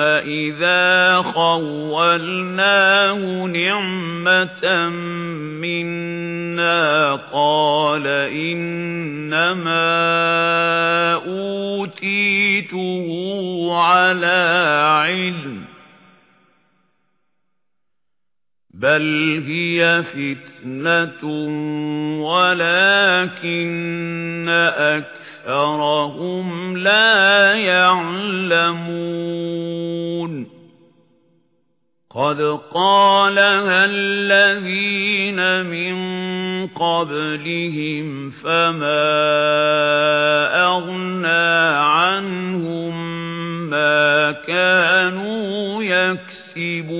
إِذَا خَوَّلْنَاهُ نِعْمَةً مِنَّا قَالَ إِنَّمَا أُوتِيتُهُ عَلَى عِلْمٍ بَلْ هِيَ فِتْنَةٌ وَلَكِنَّ أَكْثَرَهُمْ لَا يَعْلَمُونَ قَدْ قَالَهَا الَّذِينَ مِن قَبْلِهِمْ فَمَا أَغْنَى عَنْهُم مَّا كَانُوا يَكْسِبُونَ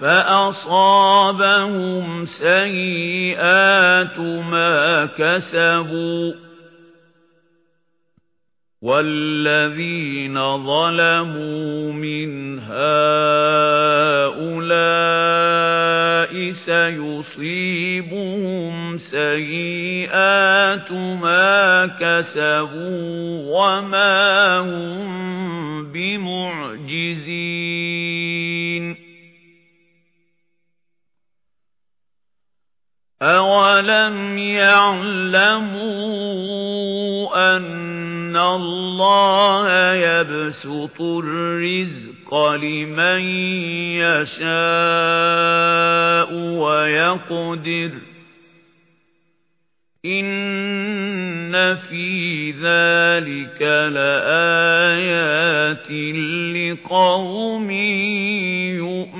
فَأَصَابَهُمْ سَيِّئَاتُ مَا كَسَبُوا وَالَّذِينَ ظَلَمُوا مِنْ هَؤُلَاءِ سَيُصِيبُهُمْ سَيِّئَاتُ مَا كَسَبُوا وَمَا هُمْ بِمُعْجِزِينَ. أَوَلَمْ يَعْلَمُوا أَنَّ اللَّهَ يَبْسُطُ الرِّزْقَ لِمَن يَشَاءُ وَيَقْدِرُ إِنَّ فِي ذَلِكَ لَآيَاتٍ لِقَوْمٍ يُؤْمِنُونَ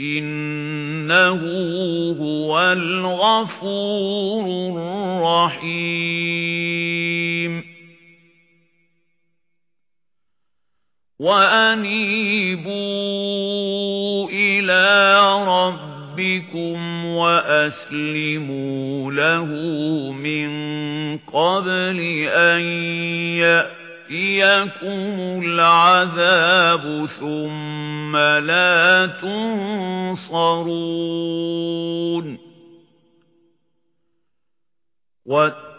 إِنَّهُ هُوَ الْغَفُورُ الرَّحِيمُ وَأَنِيبُوا إِلَى رَبِّكُمْ وَأَسْلِمُوا لَهُ مِن قَبْلِ أَن يَأْتِيَكُمُ الْعَذَابُ ثُمَّ لَا تُنصَرُونَ وَاتَّبِعُوا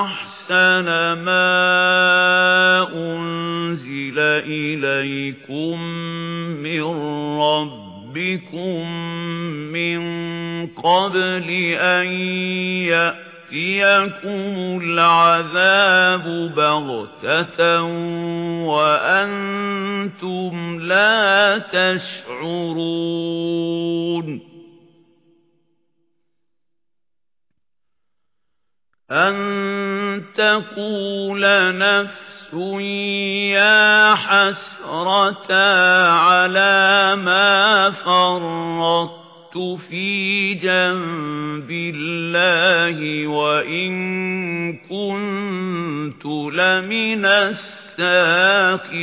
أَحْسَنَ مَا أُنزِلَ إِلَيْكُم مِّن رَّبِّكُم مِّن قَبْلِ أَن يَأْتِيَكُمُ الْعَذَابُ بَغْتَةً وَأَنتُمْ لَا تَشْعُرُونَ أَن تَقُولَ نَفْسٌ يَا حَسْرَتَا عَلَى مَا فَرَّطتُ فِي جَنبِ اللَّهِ وَإِن كُنتُ لَمِنَ السَّاخِرِينَ